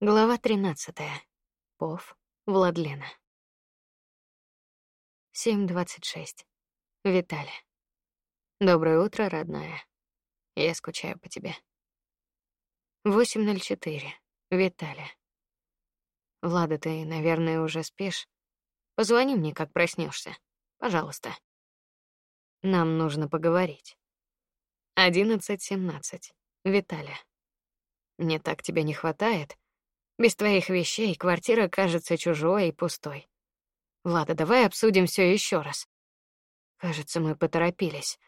Глава 13. Пов Владлена. 7:26. Виталя. Доброе утро, родная. Я скучаю по тебе. 8:04. Виталя. Влада, ты, наверное, уже спишь. Позвони мне, как проснешься, пожалуйста. Нам нужно поговорить. 11:17. Виталя. Мне так тебя не хватает. Без твоих вещей квартира кажется чужой и пустой. Влада, давай обсудим все еще раз. Кажется, мы поторопились.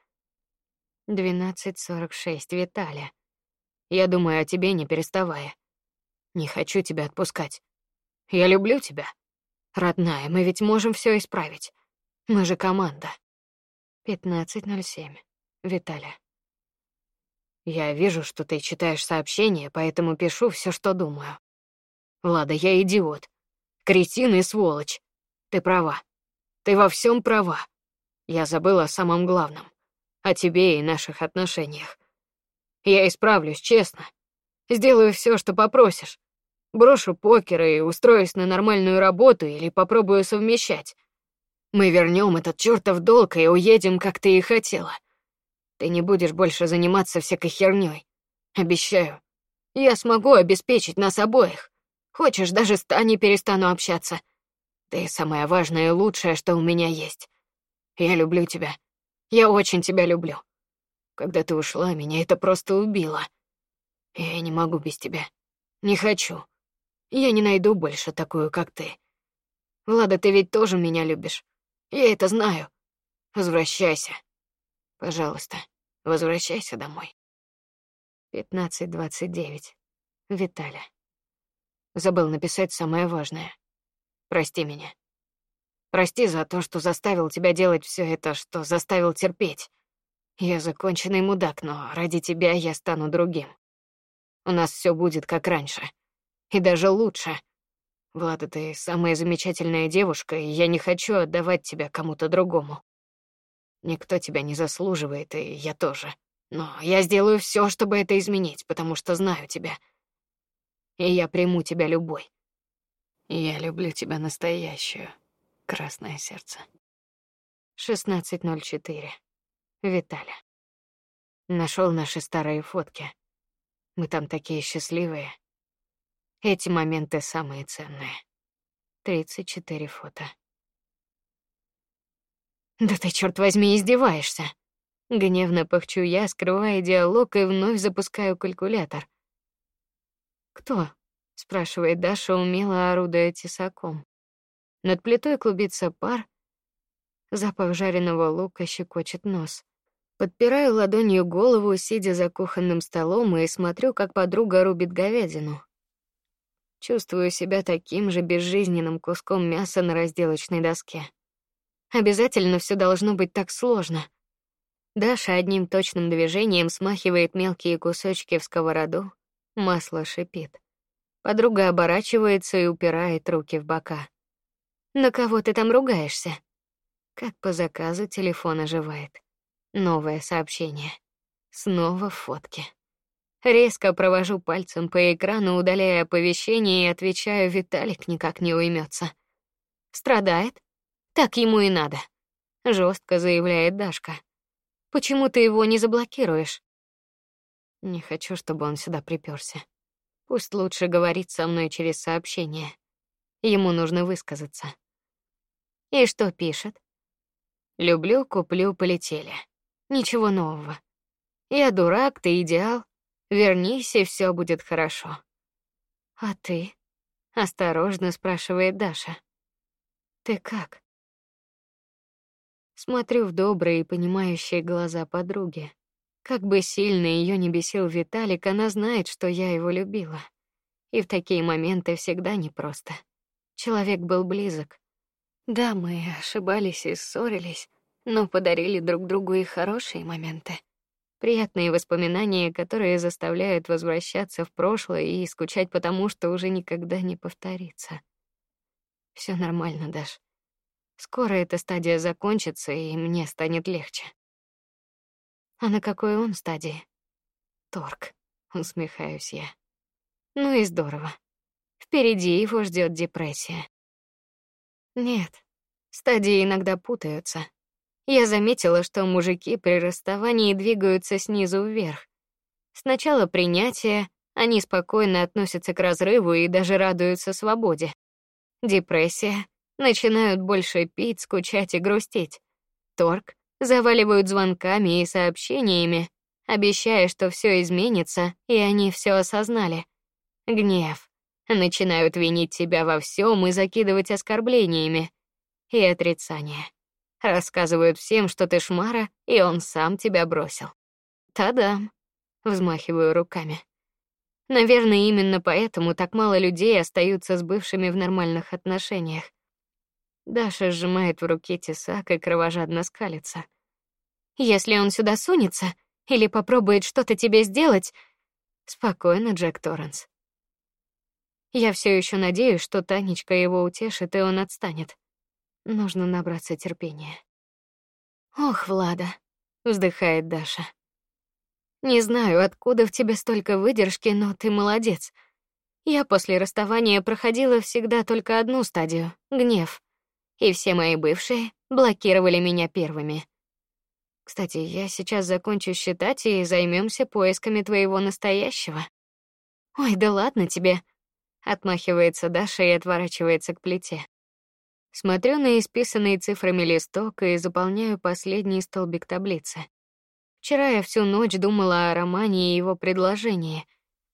12:46. Виталя. Я думаю о тебе, не переставая. Не хочу тебя отпускать. Я люблю тебя. Родная, мы ведь можем все исправить. Мы же команда. 15:07. Виталя. Я вижу, что ты читаешь сообщения, поэтому пишу все, что думаю. Лада, я идиот. Кретин и сволочь. Ты права. Ты во всем права. Я забыла о самом главном. О тебе и наших отношениях. Я исправлюсь, честно. Сделаю все, что попросишь. Брошу покер и устроюсь на нормальную работу или попробую совмещать. Мы вернем этот чертов долг и уедем, как ты и хотела. Ты не будешь больше заниматься всякой херней. Обещаю. Я смогу обеспечить нас обоих. Хочешь, даже с Таней перестану общаться. Ты самое важное и лучшее, что у меня есть. Я люблю тебя. Я очень тебя люблю. Когда ты ушла, меня это просто убило. Я не могу без тебя. Не хочу. Я не найду больше такую, как ты. Влада, ты ведь тоже меня любишь. Я это знаю. Возвращайся. Пожалуйста, возвращайся домой. 15.29. Виталя. Забыл написать самое важное. Прости меня. Прости за то, что заставил тебя делать все это, что заставил терпеть. Я законченный мудак, но ради тебя я стану другим. У нас все будет как раньше. И даже лучше. Влада, ты самая замечательная девушка, и я не хочу отдавать тебя кому-то другому. Никто тебя не заслуживает, и я тоже. Но я сделаю все, чтобы это изменить, потому что знаю тебя — и я приму тебя любой. Я люблю тебя настоящую, красное сердце. 16.04. Виталя. Нашел наши старые фотки. Мы там такие счастливые. Эти моменты самые ценные. 34 фото. Да ты, черт возьми, издеваешься. Гневно пыхчу я, скрывая диалог и вновь запускаю калькулятор. Кто? спрашивает Даша, умело орудуя тесаком. Над плитой клубится пар, запах жареного лука щекочет нос. Подпираю ладонью голову, сидя за кухонным столом и смотрю, как подруга рубит говядину. Чувствую себя таким же безжизненным куском мяса на разделочной доске. Обязательно все должно быть так сложно. Даша одним точным движением смахивает мелкие кусочки в сковороду, Масло шипит. Подруга оборачивается и упирает руки в бока. На кого ты там ругаешься? Как по заказу телефон оживает. Новое сообщение. Снова фотки. Резко провожу пальцем по экрану, удаляя оповещение и отвечаю: Виталик никак не уймется. Страдает? Так ему и надо. Жестко заявляет Дашка. Почему ты его не заблокируешь? Не хочу, чтобы он сюда приперся. Пусть лучше говорит со мной через сообщение. Ему нужно высказаться. И что пишет? Люблю, куплю, полетели. Ничего нового. Я дурак, ты идеал. Вернись, и все будет хорошо. А ты? Осторожно спрашивает Даша. Ты как? Смотрю в добрые и понимающие глаза подруги. Как бы сильно ее не бесил Виталик, она знает, что я его любила. И в такие моменты всегда непросто. Человек был близок. Да, мы ошибались и ссорились, но подарили друг другу и хорошие моменты. Приятные воспоминания, которые заставляют возвращаться в прошлое и скучать потому, что уже никогда не повторится. Все нормально, Даш. Скоро эта стадия закончится, и мне станет легче. А на какой он стадии? Торг. Усмехаюсь я. Ну и здорово. Впереди его ждет депрессия. Нет, стадии иногда путаются. Я заметила, что мужики при расставании двигаются снизу вверх. Сначала принятие, они спокойно относятся к разрыву и даже радуются свободе. Депрессия, начинают больше пить, скучать и грустить. Торг заваливают звонками и сообщениями, обещая, что все изменится, и они все осознали. Гнев. Начинают винить себя во всем и закидывать оскорблениями. И отрицание. Рассказывают всем, что ты шмара, и он сам тебя бросил. Та-дам. Взмахиваю руками. Наверное, именно поэтому так мало людей остаются с бывшими в нормальных отношениях. Даша сжимает в руке тесак и кровожадно скалится. Если он сюда сунется или попробует что-то тебе сделать, спокойно, Джек Торренс. Я все еще надеюсь, что Танечка его утешит и он отстанет. Нужно набраться терпения. Ох, Влада, вздыхает Даша. Не знаю, откуда в тебе столько выдержки, но ты молодец. Я после расставания проходила всегда только одну стадию гнев. И все мои бывшие блокировали меня первыми. Кстати, я сейчас закончу считать и займемся поисками твоего настоящего. Ой, да ладно тебе, отмахивается Даша и отворачивается к плите. Смотрю на исписанный цифрами листок и заполняю последний столбик таблицы. Вчера я всю ночь думала о романе и его предложении.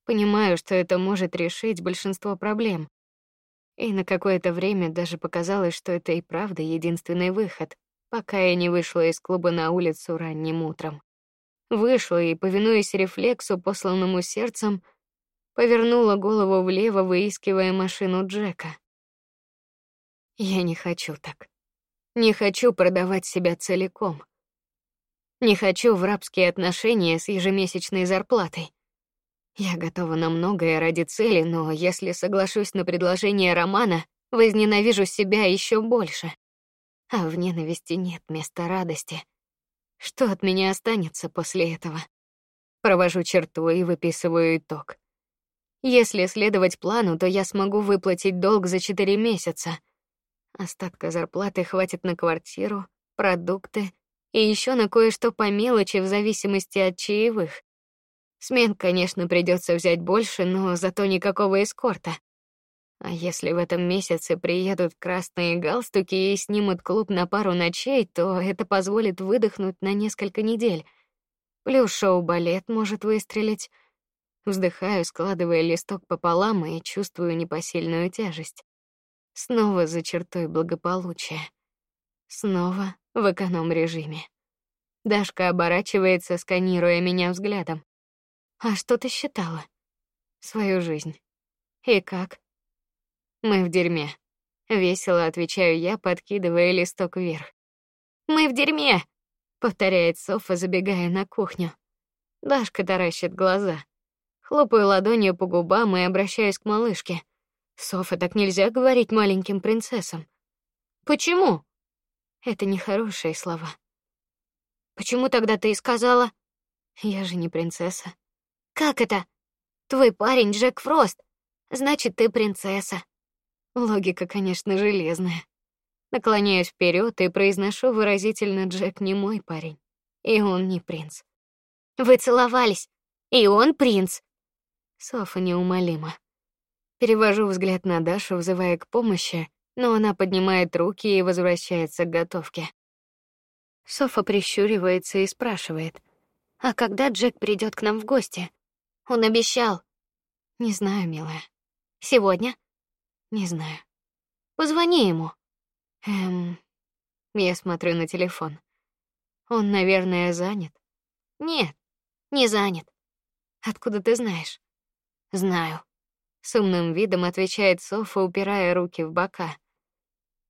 Понимаю, что это может решить большинство проблем. И на какое-то время даже показалось, что это и правда единственный выход, пока я не вышла из клуба на улицу ранним утром. Вышла и, повинуясь рефлексу, посланному сердцем, повернула голову влево, выискивая машину Джека. Я не хочу так. Не хочу продавать себя целиком. Не хочу в рабские отношения с ежемесячной зарплатой. Я готова на многое ради цели, но если соглашусь на предложение Романа, возненавижу себя еще больше. А в ненависти нет места радости. Что от меня останется после этого? Провожу черту и выписываю итог. Если следовать плану, то я смогу выплатить долг за четыре месяца. Остатка зарплаты хватит на квартиру, продукты и еще на кое-что по мелочи в зависимости от чаевых. Смен, конечно, придется взять больше, но зато никакого эскорта. А если в этом месяце приедут красные галстуки и снимут клуб на пару ночей, то это позволит выдохнуть на несколько недель. Плюс шоу-балет может выстрелить. Вздыхаю, складывая листок пополам и чувствую непосильную тяжесть. Снова за чертой благополучия. Снова в эконом-режиме. Дашка оборачивается, сканируя меня взглядом. А что ты считала? Свою жизнь. И как? Мы в дерьме. Весело отвечаю я, подкидывая листок вверх. Мы в дерьме, повторяет Софа, забегая на кухню. Дашка таращит глаза. Хлопаю ладонью по губам и обращаюсь к малышке. Софа, так нельзя говорить маленьким принцессам. Почему? Это нехорошие слова. Почему тогда ты и сказала? Я же не принцесса. Как это? Твой парень Джек Фрост. Значит, ты принцесса. Логика, конечно, железная. Наклоняюсь вперед и произношу выразительно: Джек не мой парень, и он не принц. Вы целовались, и он принц. Софа неумолима. Перевожу взгляд на Дашу, взывая к помощи, но она поднимает руки и возвращается к готовке. Софа прищуривается и спрашивает: "А когда Джек придет к нам в гости?" Он обещал. Не знаю, милая. Сегодня? Не знаю. Позвони ему. Эм. Я смотрю на телефон. Он, наверное, занят. Нет, не занят. Откуда ты знаешь? Знаю. С умным видом отвечает Софа, упирая руки в бока.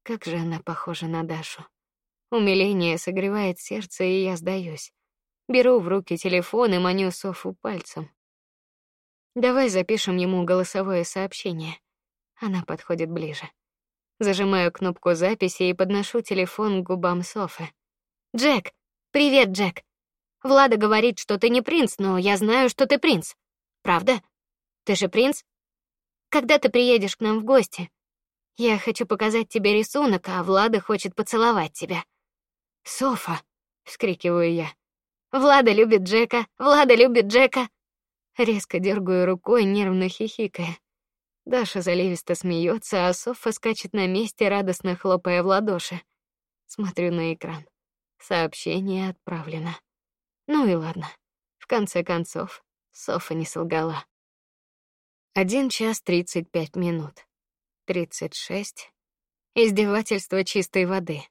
Как же она похожа на Дашу. Умиление согревает сердце, и я сдаюсь. Беру в руки телефон и маню Софу пальцем. Давай запишем ему голосовое сообщение. Она подходит ближе. Зажимаю кнопку записи и подношу телефон к губам Софы. Джек, привет, Джек. Влада говорит, что ты не принц, но я знаю, что ты принц. Правда? Ты же принц? Когда ты приедешь к нам в гости? Я хочу показать тебе рисунок, а Влада хочет поцеловать тебя. Софа, вскрикиваю я. Влада любит Джека. Влада любит Джека. Резко дергаю рукой, нервно хихикая. Даша заливисто смеется, а Софа скачет на месте, радостно хлопая в ладоши. Смотрю на экран. Сообщение отправлено. Ну и ладно. В конце концов, Софа не солгала. Один час тридцать пять минут. Тридцать шесть. Издевательство чистой воды.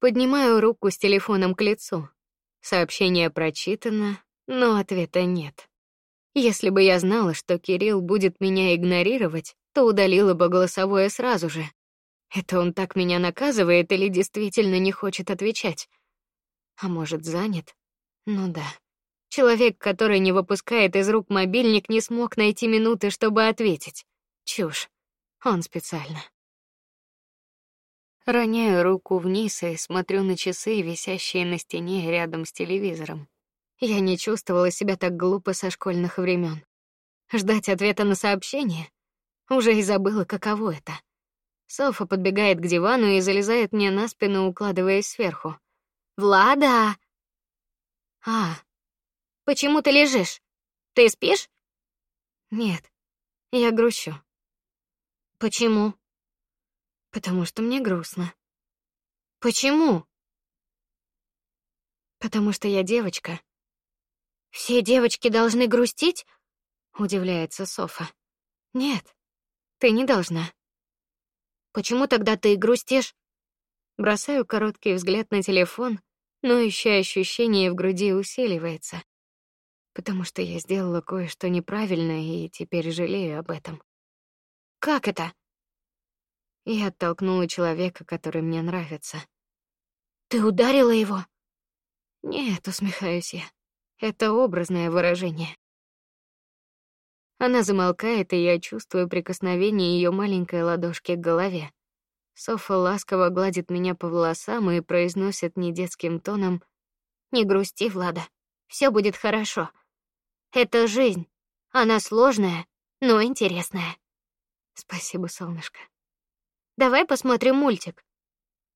Поднимаю руку с телефоном к лицу. Сообщение прочитано, но ответа нет. Если бы я знала, что Кирилл будет меня игнорировать, то удалила бы голосовое сразу же. Это он так меня наказывает или действительно не хочет отвечать? А может, занят? Ну да. Человек, который не выпускает из рук мобильник, не смог найти минуты, чтобы ответить. Чушь. Он специально. Роняю руку вниз и смотрю на часы, висящие на стене рядом с телевизором. Я не чувствовала себя так глупо со школьных времен. Ждать ответа на сообщение? Уже и забыла, каково это. Софа подбегает к дивану и залезает мне на спину, укладываясь сверху. Влада. А. Почему ты лежишь? Ты спишь? Нет. Я грущу. Почему? Потому что мне грустно. Почему? Потому что я девочка. Все девочки должны грустить? удивляется Софа. Нет. Ты не должна. Почему тогда ты грустишь? Бросаю короткий взгляд на телефон, но еще ощущение в груди усиливается. Потому что я сделала кое-что неправильно и теперь жалею об этом. Как это? Я оттолкнула человека, который мне нравится. Ты ударила его? Нет, усмехаюсь я. Это образное выражение. Она замолкает, и я чувствую прикосновение ее маленькой ладошки к голове. Софа ласково гладит меня по волосам и произносит недетским тоном: "Не грусти, Влада. все будет хорошо. Это жизнь. Она сложная, но интересная". Спасибо, солнышко. Давай посмотрим мультик.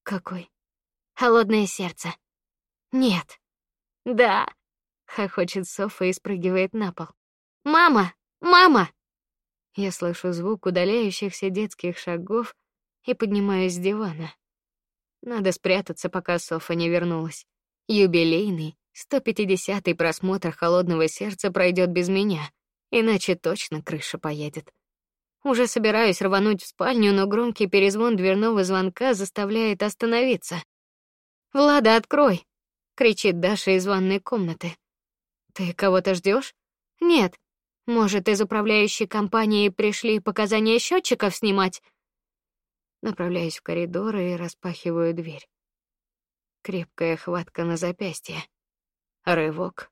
Какой? Холодное сердце. Нет. Да. Хохочет Софа и спрыгивает на пол. Мама, Мама! Я слышу звук удаляющихся детских шагов и поднимаюсь с дивана. Надо спрятаться, пока Софа не вернулась. Юбилейный 150-й просмотр Холодного сердца пройдет без меня, иначе точно крыша поедет. Уже собираюсь рвануть в спальню, но громкий перезвон дверного звонка заставляет остановиться. "Влада, открой!" кричит Даша из ванной комнаты. "Ты кого-то ждешь? "Нет, может, из управляющей компании пришли показания счетчиков снимать? Направляюсь в коридор и распахиваю дверь. Крепкая хватка на запястье. Рывок.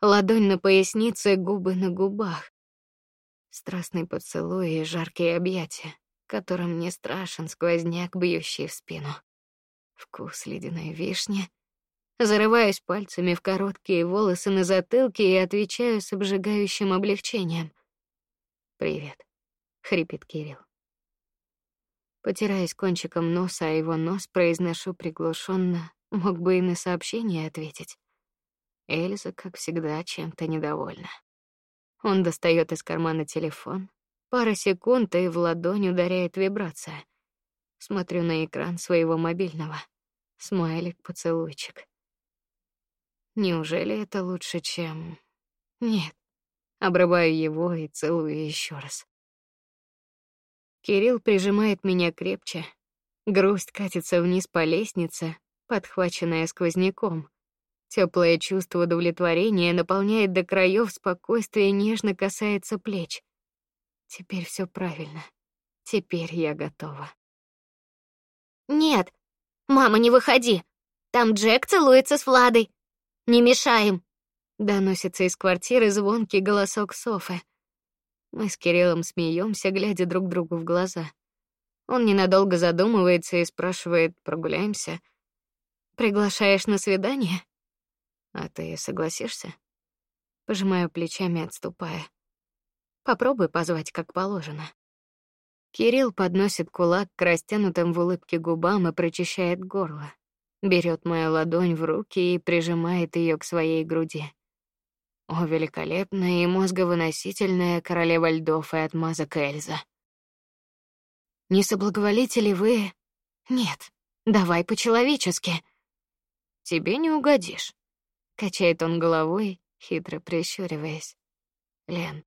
Ладонь на пояснице, губы на губах. Страстный поцелуй и жаркие объятия, которым не страшен сквозняк, бьющий в спину. Вкус ледяной вишни — Зарываюсь пальцами в короткие волосы на затылке и отвечаю с обжигающим облегчением. Привет, хрипит Кирилл. Потираясь кончиком носа, а его нос произношу приглушенно, мог бы и на сообщение ответить. Эльза, как всегда, чем-то недовольна. Он достает из кармана телефон. Пара секунд, и в ладонь ударяет вибрация. Смотрю на экран своего мобильного. Смайлик, поцелуйчик. Неужели это лучше, чем Нет. Обрываю его и целую еще раз. Кирилл прижимает меня крепче. Грусть катится вниз по лестнице, подхваченная сквозняком. Теплое чувство удовлетворения наполняет до краев, спокойствие нежно касается плеч. Теперь все правильно. Теперь я готова. Нет. Мама, не выходи. Там Джек целуется с Владой. Не мешаем, доносится из квартиры звонкий голосок Софы. Мы с Кириллом смеемся, глядя друг другу в глаза. Он ненадолго задумывается и спрашивает: "Прогуляемся? Приглашаешь на свидание? А ты согласишься?" Пожимаю плечами, отступая. Попробуй позвать как положено. Кирилл подносит кулак к растянутым в улыбке губам и прочищает горло. Берет мою ладонь в руки и прижимает ее к своей груди. О, великолепная и мозговыносительная королева льдов и отмазок Эльза. Не соблаговолите ли вы? Нет. Давай по-человечески. Тебе не угодишь. Качает он головой, хитро прищуриваясь. Лен.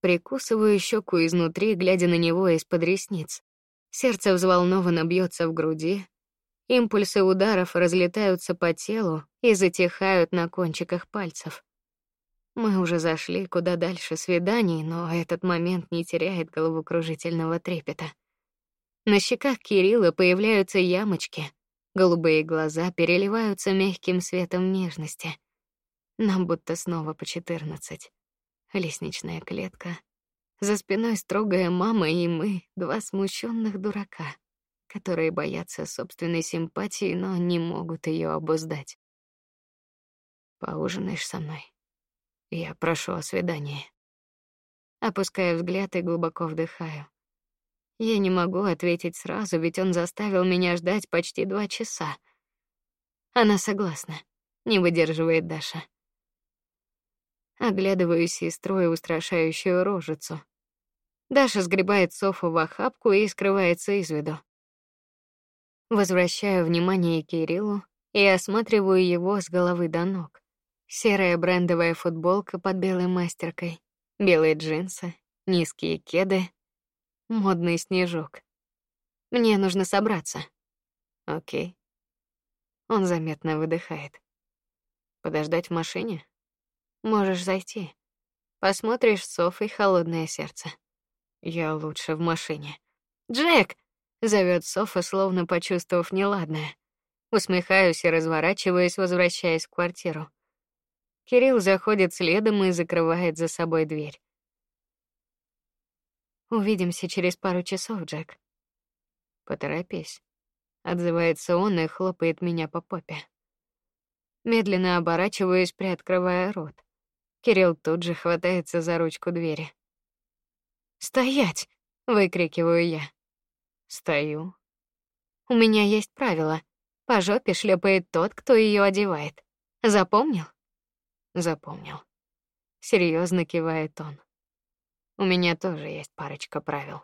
Прикусываю щеку изнутри, глядя на него из-под ресниц. Сердце взволнованно бьется в груди. Импульсы ударов разлетаются по телу и затихают на кончиках пальцев. Мы уже зашли куда дальше свиданий, но этот момент не теряет головокружительного трепета. На щеках Кирилла появляются ямочки, голубые глаза переливаются мягким светом нежности. Нам будто снова по четырнадцать лестничная клетка. За спиной строгая мама и мы, два смущенных дурака, которые боятся собственной симпатии, но не могут ее обуздать. Поужинаешь со мной? Я прошу о свидании. Опускаю взгляд и глубоко вдыхаю. Я не могу ответить сразу, ведь он заставил меня ждать почти два часа. Она согласна. Не выдерживает Даша. Оглядываю сестру и устрашающую рожицу. Даша сгребает Софу в охапку и скрывается из виду. Возвращаю внимание Кириллу и осматриваю его с головы до ног. Серая брендовая футболка под белой мастеркой, белые джинсы, низкие кеды, модный снежок. Мне нужно собраться. О'кей. Он заметно выдыхает. Подождать в машине? Можешь зайти. Посмотришь с Софой холодное сердце. Я лучше в машине. Джек зовет Софа, словно почувствовав неладное. Усмехаюсь и разворачиваюсь, возвращаясь в квартиру. Кирилл заходит следом и закрывает за собой дверь. Увидимся через пару часов, Джек. Поторопись. Отзывается он и хлопает меня по попе. Медленно оборачиваюсь, приоткрывая рот. Кирилл тут же хватается за ручку двери. "Стоять!" выкрикиваю я. Стою. У меня есть правило: по жопе шлепает тот, кто ее одевает. Запомнил? Запомнил. Серьезно кивает он. У меня тоже есть парочка правил.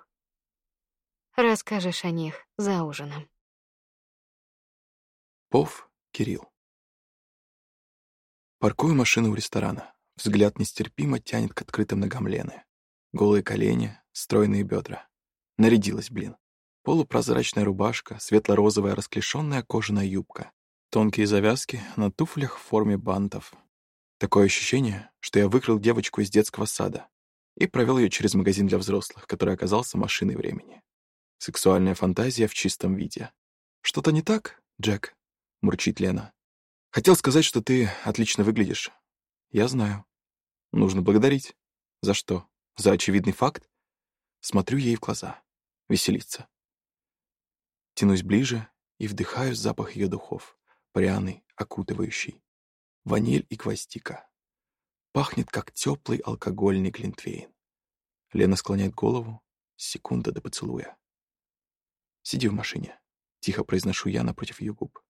Расскажешь о них за ужином. Пов Кирилл. Паркую машину у ресторана. Взгляд нестерпимо тянет к открытым ногам Лены. Голые колени, стройные бедра. Нарядилась, блин. Полупрозрачная рубашка, светло-розовая расклешенная кожаная юбка, тонкие завязки на туфлях в форме бантов. Такое ощущение, что я выкрал девочку из детского сада и провел ее через магазин для взрослых, который оказался машиной времени. Сексуальная фантазия в чистом виде. «Что-то не так, Джек?» — мурчит Лена. «Хотел сказать, что ты отлично выглядишь. Я знаю. Нужно благодарить. За что? За очевидный факт? Смотрю ей в глаза. Веселиться. Тянусь ближе и вдыхаю запах ее духов. Пряный, окутывающий. Ваниль и гвоздика. Пахнет, как теплый алкогольный глинтвейн. Лена склоняет голову. Секунда до поцелуя. Сиди в машине. Тихо произношу я напротив ее губ.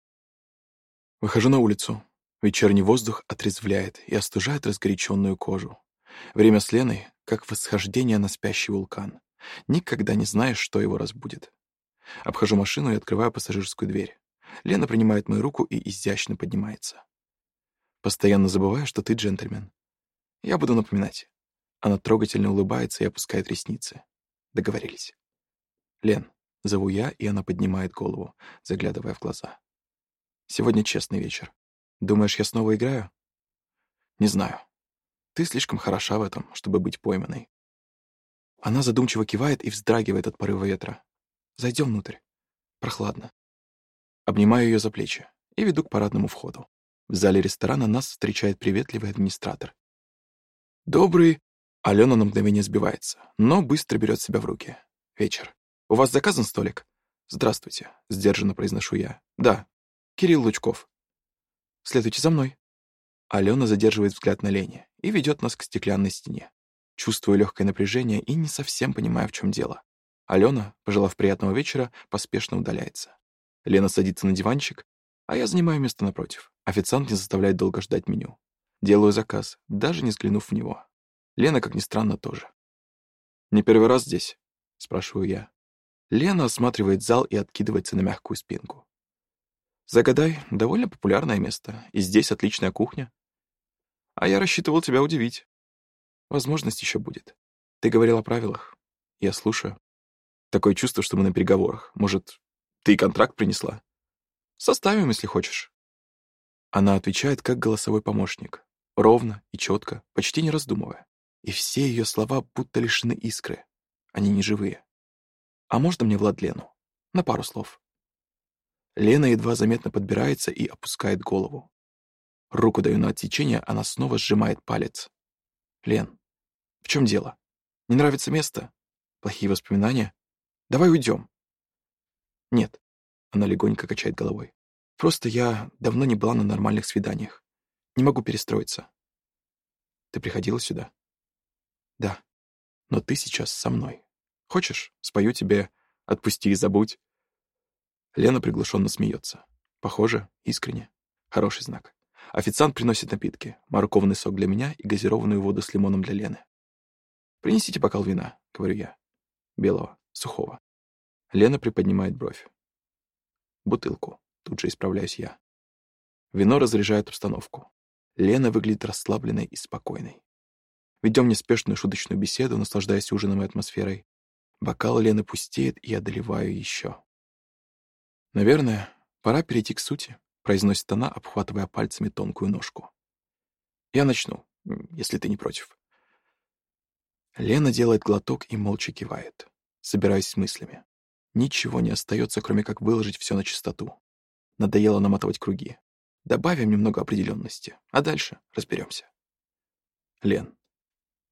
Выхожу на улицу. Вечерний воздух отрезвляет и остужает разгоряченную кожу. Время с Леной — как восхождение на спящий вулкан. Никогда не знаешь, что его разбудит. Обхожу машину и открываю пассажирскую дверь. Лена принимает мою руку и изящно поднимается. Постоянно забываю, что ты джентльмен. Я буду напоминать. Она трогательно улыбается и опускает ресницы. Договорились. Лен, зову я, и она поднимает голову, заглядывая в глаза. Сегодня честный вечер. Думаешь, я снова играю? Не знаю. Ты слишком хороша в этом, чтобы быть пойманной. Она задумчиво кивает и вздрагивает от порыва ветра. Зайдем внутрь. Прохладно. Обнимаю ее за плечи и веду к парадному входу. В зале ресторана нас встречает приветливый администратор. «Добрый...» Алена на мгновение сбивается, но быстро берет себя в руки. «Вечер. У вас заказан столик?» «Здравствуйте», — сдержанно произношу я. «Да. Кирилл Лучков. Следуйте за мной». Алена задерживает взгляд на Лене и ведет нас к стеклянной стене. чувствую легкое напряжение и не совсем понимаю, в чем дело. Алена, пожелав приятного вечера, поспешно удаляется. Лена садится на диванчик, а я занимаю место напротив. Официант не заставляет долго ждать меню. Делаю заказ, даже не взглянув в него. Лена, как ни странно, тоже. «Не первый раз здесь?» — спрашиваю я. Лена осматривает зал и откидывается на мягкую спинку. «Загадай, довольно популярное место, и здесь отличная кухня. А я рассчитывал тебя удивить. Возможность еще будет. Ты говорил о правилах. Я слушаю. Такое чувство, что мы на переговорах. Может, ты и контракт принесла? Составим, если хочешь. Она отвечает как голосовой помощник. Ровно и четко, почти не раздумывая. И все ее слова будто лишены искры. Они не живые. А можно мне Владлену? На пару слов. Лена едва заметно подбирается и опускает голову. Руку даю на отсечение, она снова сжимает палец. Лен, в чем дело? Не нравится место? Плохие воспоминания? Давай уйдем. Нет. Она легонько качает головой. Просто я давно не была на нормальных свиданиях. Не могу перестроиться. Ты приходила сюда? Да. Но ты сейчас со мной. Хочешь, спою тебе «Отпусти и забудь»?» Лена приглушенно смеется. Похоже, искренне. Хороший знак. Официант приносит напитки. Морковный сок для меня и газированную воду с лимоном для Лены. «Принесите бокал вина», — говорю я. «Белого, сухого». Лена приподнимает бровь. «Бутылку», — тут же исправляюсь я. Вино разряжает обстановку. Лена выглядит расслабленной и спокойной. Ведем неспешную шуточную беседу, наслаждаясь ужином и атмосферой. Бокал Лены пустеет, и одолеваю еще. Наверное, пора перейти к сути произносит она, обхватывая пальцами тонкую ножку. Я начну, если ты не против. Лена делает глоток и молча кивает, собираясь с мыслями. Ничего не остается, кроме как выложить все на чистоту. Надоело наматывать круги. Добавим немного определенности, а дальше разберемся. Лен,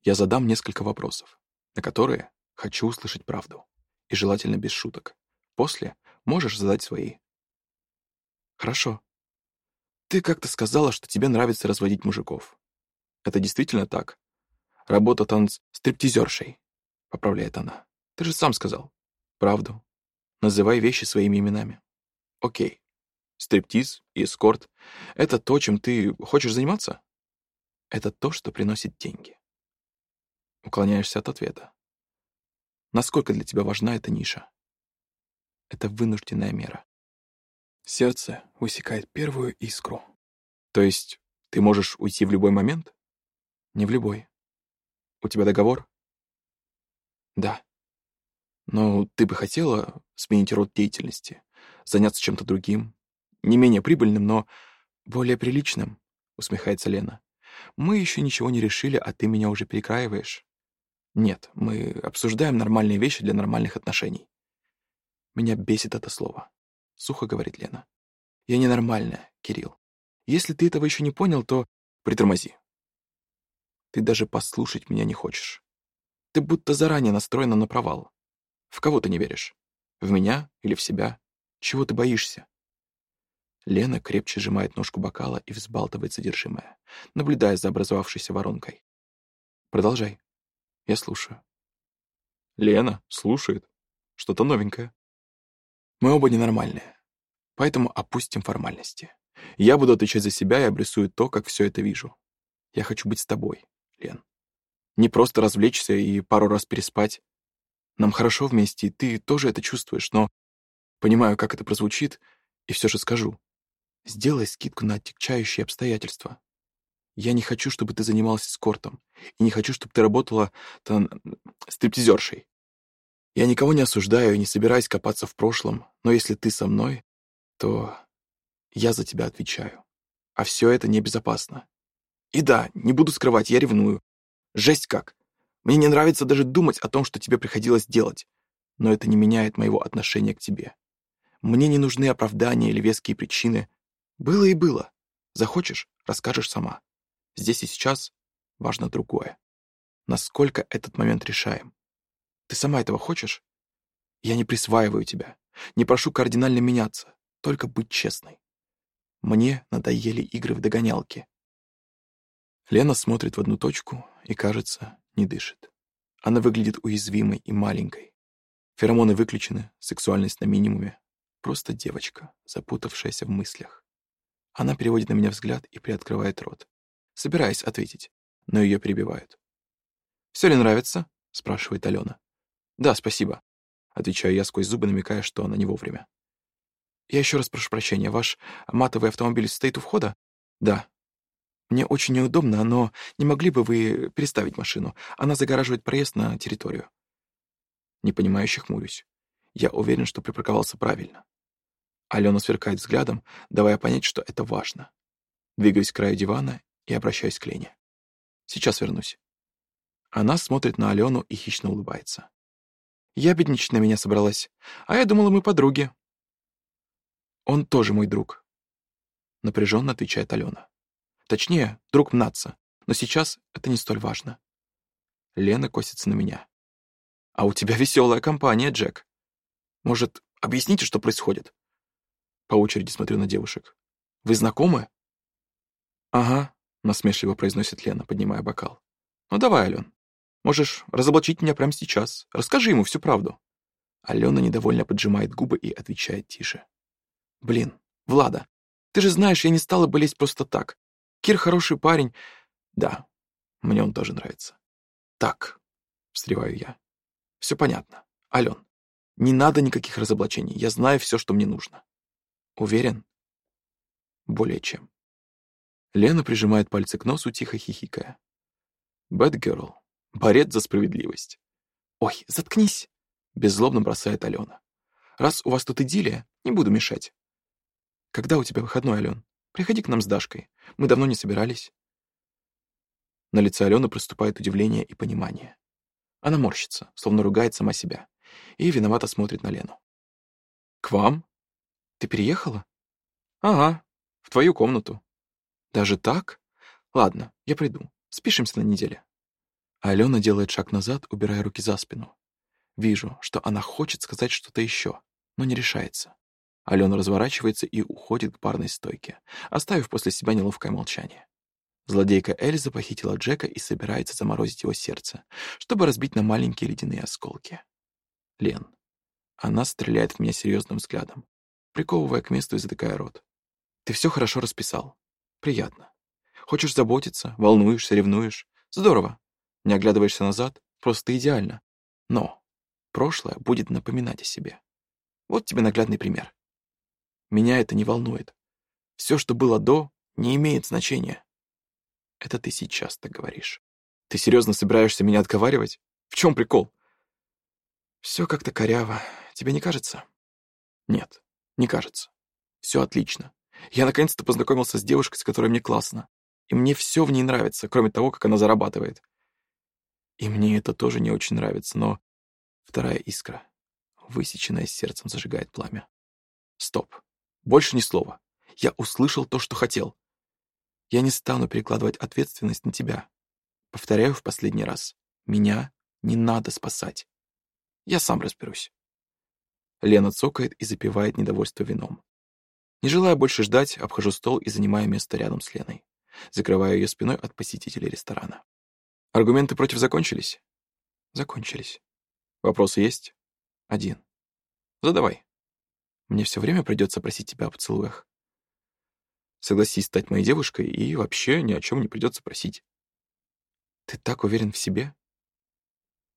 я задам несколько вопросов, на которые хочу услышать правду. И желательно без шуток. После можешь задать свои. Хорошо. Ты как-то сказала, что тебе нравится разводить мужиков. Это действительно так? Работа танц стриптизершей, поправляет она. Ты же сам сказал. Правду. Называй вещи своими именами. Окей. Стриптиз и эскорт — это то, чем ты хочешь заниматься? Это то, что приносит деньги. Уклоняешься от ответа. Насколько для тебя важна эта ниша? Это вынужденная мера. Сердце высекает первую искру. То есть ты можешь уйти в любой момент? Не в любой. У тебя договор? Да. Но ты бы хотела сменить род деятельности, заняться чем-то другим, не менее прибыльным, но более приличным, усмехается Лена. Мы еще ничего не решили, а ты меня уже перекраиваешь. Нет, мы обсуждаем нормальные вещи для нормальных отношений. Меня бесит это слово. Сухо говорит Лена. Я ненормальная, Кирилл. Если ты этого еще не понял, то притормози. Ты даже послушать меня не хочешь. Ты будто заранее настроена на провал. В кого ты не веришь? В меня или в себя? Чего ты боишься? Лена крепче сжимает ножку бокала и взбалтывает содержимое, наблюдая за образовавшейся воронкой. Продолжай. Я слушаю. Лена слушает. Что-то новенькое. Мы оба ненормальные. Поэтому опустим формальности. Я буду отвечать за себя и обрисую то, как все это вижу. Я хочу быть с тобой, Лен. Не просто развлечься и пару раз переспать. Нам хорошо вместе, и ты тоже это чувствуешь, но... Понимаю, как это прозвучит, и все же скажу. Сделай скидку на отягчающие обстоятельства. Я не хочу, чтобы ты занималась эскортом, и не хочу, чтобы ты работала там, стриптизершей. Я никого не осуждаю и не собираюсь копаться в прошлом, но если ты со мной, то я за тебя отвечаю. А все это небезопасно. И да, не буду скрывать, я ревную. Жесть как. Мне не нравится даже думать о том, что тебе приходилось делать. Но это не меняет моего отношения к тебе. Мне не нужны оправдания или веские причины. Было и было. Захочешь — расскажешь сама. Здесь и сейчас важно другое. Насколько этот момент решаем. Ты сама этого хочешь? Я не присваиваю тебя, не прошу кардинально меняться, только быть честной. Мне надоели игры в догонялки. Лена смотрит в одну точку и, кажется, не дышит. Она выглядит уязвимой и маленькой. Феромоны выключены, сексуальность на минимуме. Просто девочка, запутавшаяся в мыслях. Она переводит на меня взгляд и приоткрывает рот. Собираясь ответить, но ее перебивают. «Все ли нравится?» — спрашивает Алена. «Да, спасибо», — отвечаю я сквозь зубы, намекая, что она не вовремя. «Я еще раз прошу прощения. Ваш матовый автомобиль стоит у входа?» «Да». «Мне очень неудобно, но не могли бы вы переставить машину? Она загораживает проезд на территорию». Непонимающе хмурюсь. Я уверен, что припарковался правильно. Алена сверкает взглядом, давая понять, что это важно. Двигаюсь к краю дивана и обращаюсь к Лене. «Сейчас вернусь». Она смотрит на Алену и хищно улыбается. «Я бедничать на меня собралась, а я думала, мы подруги». «Он тоже мой друг», — напряженно отвечает Алена. «Точнее, друг Мнатца, но сейчас это не столь важно». Лена косится на меня. «А у тебя веселая компания, Джек. Может, объясните, что происходит?» По очереди смотрю на девушек. «Вы знакомы?» «Ага», — насмешливо произносит Лена, поднимая бокал. «Ну давай, Ален, можешь разоблачить меня прямо сейчас. Расскажи ему всю правду». Алена недовольно поджимает губы и отвечает тише. «Блин, Влада, ты же знаешь, я не стала бы лезть просто так. Кир хороший парень. Да, мне он тоже нравится». «Так», — встреваю я. «Все понятно. Ален, не надо никаких разоблачений. Я знаю все, что мне нужно». «Уверен?» «Более чем». Лена прижимает пальцы к носу, тихо хихикая. «Bad girl. Борец за справедливость». «Ой, заткнись!» — беззлобно бросает Алена. «Раз у вас тут идиллия, не буду мешать. Когда у тебя выходной, Ален? Приходи к нам с Дашкой. Мы давно не собирались». На лице Алены проступает удивление и понимание. Она морщится, словно ругает сама себя, и виновато смотрит на Лену. «К вам? Ты переехала?» «Ага, в твою комнату». «Даже так? Ладно, я приду. Спишемся на неделе». Алена делает шаг назад, убирая руки за спину. Вижу, что она хочет сказать что-то еще, но не решается. Алена разворачивается и уходит к барной стойке, оставив после себя неловкое молчание. Злодейка Эльза похитила Джека и собирается заморозить его сердце, чтобы разбить на маленькие ледяные осколки. Лен. Она стреляет в меня серьезным взглядом, приковывая к месту и затыкая рот. Ты все хорошо расписал. Приятно. Хочешь заботиться, волнуешься, ревнуешь. Здорово. Не оглядываешься назад, просто идеально. Но прошлое будет напоминать о себе. Вот тебе наглядный пример. Меня это не волнует. Все, что было до, не имеет значения. Это ты сейчас так говоришь. Ты серьезно собираешься меня отговаривать? В чем прикол? Все как-то коряво. Тебе не кажется? Нет, не кажется. Все отлично. Я наконец-то познакомился с девушкой, с которой мне классно. И мне все в ней нравится, кроме того, как она зарабатывает. И мне это тоже не очень нравится, но... Вторая искра, высеченная сердцем, зажигает пламя. Стоп. Больше ни слова. Я услышал то, что хотел. Я не стану перекладывать ответственность на тебя. Повторяю в последний раз. Меня не надо спасать. Я сам разберусь. Лена цокает и запивает недовольство вином. Не желая больше ждать, обхожу стол и занимаю место рядом с Леной. Закрываю ее спиной от посетителей ресторана. Аргументы против закончились? Закончились. Вопросы есть? Один. Задавай. Мне все время придется просить тебя о поцелуях. Согласись стать моей девушкой, и вообще ни о чем не придется просить. Ты так уверен в себе?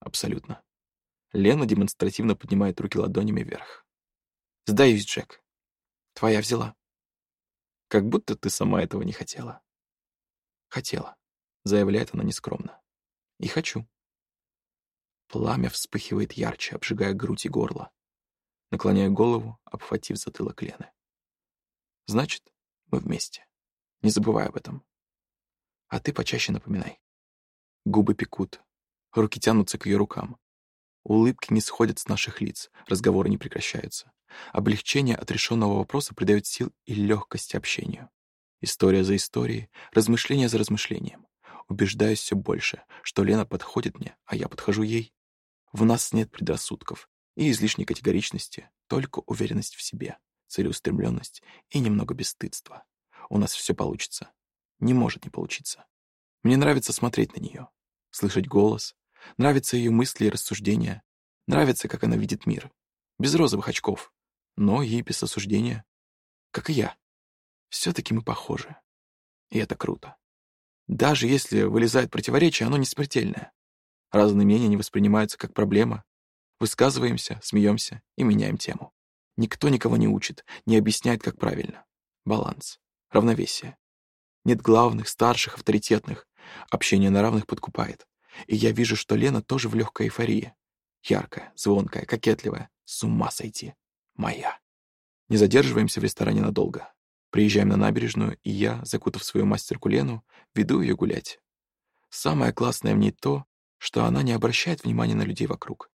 Абсолютно. Лена демонстративно поднимает руки ладонями вверх. Сдаюсь, Джек. Твоя взяла. Как будто ты сама этого не хотела. Хотела, заявляет она нескромно. И хочу. Пламя вспыхивает ярче, обжигая грудь и горло наклоняя голову, обхватив затылок Лены. «Значит, мы вместе. Не забывай об этом. А ты почаще напоминай. Губы пекут, руки тянутся к ее рукам. Улыбки не сходят с наших лиц, разговоры не прекращаются. Облегчение от решенного вопроса придает сил и легкости общению. История за историей, размышление за размышлением. Убеждаюсь все больше, что Лена подходит мне, а я подхожу ей. В нас нет предрассудков, и излишней категоричности, только уверенность в себе, целеустремленность и немного бесстыдства. У нас все получится. Не может не получиться. Мне нравится смотреть на нее, слышать голос, нравятся ее мысли и рассуждения, нравится, как она видит мир. Без розовых очков, но и без осуждения. Как и я. Все-таки мы похожи. И это круто. Даже если вылезает противоречие, оно не смертельное. Разные мнения не воспринимаются как проблема. Высказываемся, смеемся и меняем тему. Никто никого не учит, не объясняет, как правильно. Баланс, равновесие. Нет главных, старших, авторитетных. Общение на равных подкупает. И я вижу, что Лена тоже в легкой эйфории. Яркая, звонкая, кокетливая. С ума сойти. Моя. Не задерживаемся в ресторане надолго. Приезжаем на набережную, и я, закутав свою мастерку Лену, веду ее гулять. Самое классное в ней то, что она не обращает внимания на людей вокруг.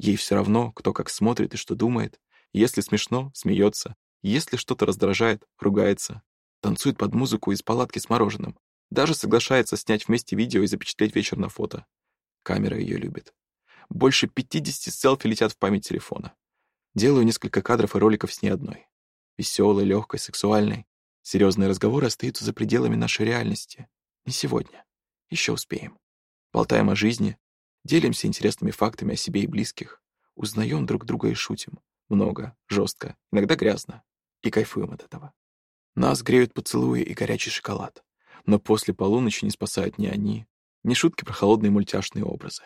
Ей все равно, кто как смотрит и что думает. Если смешно, смеется. Если что-то раздражает, ругается. Танцует под музыку из палатки с мороженым. Даже соглашается снять вместе видео и запечатлеть вечер на фото. Камера ее любит. Больше 50 селфи летят в память телефона. Делаю несколько кадров и роликов с ней одной веселой, легкой, сексуальной. Серьезные разговоры остаются за пределами нашей реальности. Не сегодня. Еще успеем. Болтаем о жизни, делимся интересными фактами о себе и близких, узнаем друг друга и шутим. Много, жестко, иногда грязно. И кайфуем от этого. Нас греют поцелуи и горячий шоколад. Но после полуночи не спасают ни они, ни шутки про холодные мультяшные образы.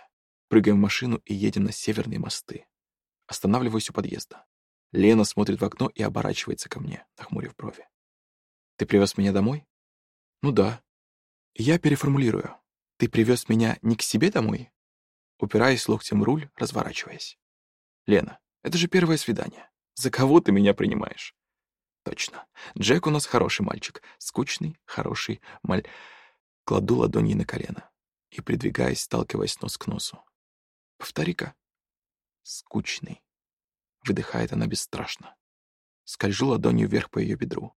Прыгаем в машину и едем на северные мосты. Останавливаюсь у подъезда. Лена смотрит в окно и оборачивается ко мне, нахмурив брови. «Ты привез меня домой?» «Ну да». Я переформулирую. «Ты привез меня не к себе домой?» Упираясь локтем в руль, разворачиваясь. «Лена, это же первое свидание. За кого ты меня принимаешь?» «Точно. Джек у нас хороший мальчик. Скучный, хороший маль...» Кладу ладони на колено и, придвигаясь, сталкиваясь нос к носу. «Повтори-ка». «Скучный». Выдыхает она бесстрашно. Скольжу ладонью вверх по ее бедру.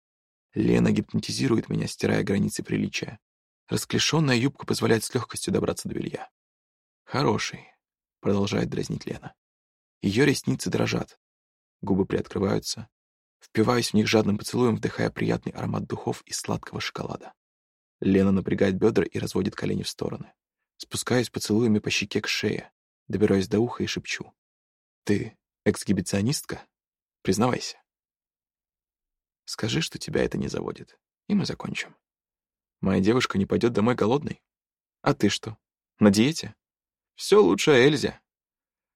Лена гипнотизирует меня, стирая границы приличия. Расклешенная юбка позволяет с легкостью добраться до белья. «Хороший», — продолжает дразнить Лена. Ее ресницы дрожат. Губы приоткрываются. Впиваюсь в них жадным поцелуем, вдыхая приятный аромат духов и сладкого шоколада. Лена напрягает бедра и разводит колени в стороны. Спускаюсь поцелуями по щеке к шее, добираюсь до уха и шепчу. «Ты Эксгибиционистка? Признавайся. Скажи, что тебя это не заводит, и мы закончим. Моя девушка не пойдет домой голодной. А ты что, на диете? Все лучше Эльзе.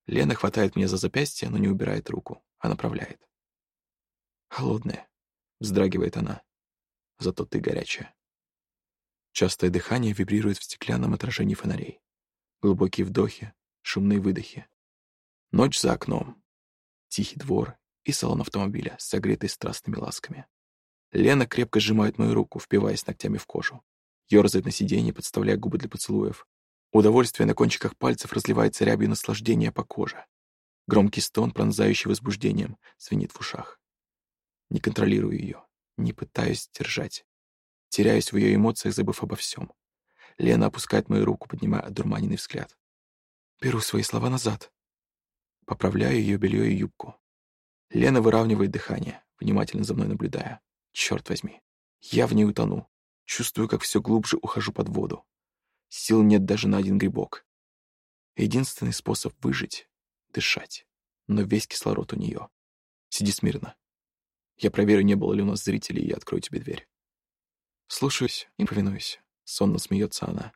Лена хватает меня за запястье, но не убирает руку, а направляет. Холодная, вздрагивает она. Зато ты горячая. Частое дыхание вибрирует в стеклянном отражении фонарей. Глубокие вдохи, шумные выдохи. Ночь за окном тихий двор и салон автомобиля, согретый страстными ласками. Лена крепко сжимает мою руку, впиваясь ногтями в кожу. Ёрзает на сиденье, подставляя губы для поцелуев. Удовольствие на кончиках пальцев разливается рябью наслаждения по коже. Громкий стон, пронзающий возбуждением, звенит в ушах. Не контролирую ее, не пытаюсь держать. Теряюсь в ее эмоциях, забыв обо всем. Лена опускает мою руку, поднимая одурманенный взгляд. Беру свои слова назад. Поправляю ее белье и юбку. Лена выравнивает дыхание, внимательно за мной наблюдая. Черт возьми, я в ней утону. Чувствую, как все глубже ухожу под воду. Сил нет даже на один грибок. Единственный способ выжить — дышать. Но весь кислород у нее. Сиди смирно. Я проверю, не было ли у нас зрителей, и открою тебе дверь. Слушаюсь и повинуюсь. Сонно смеется она.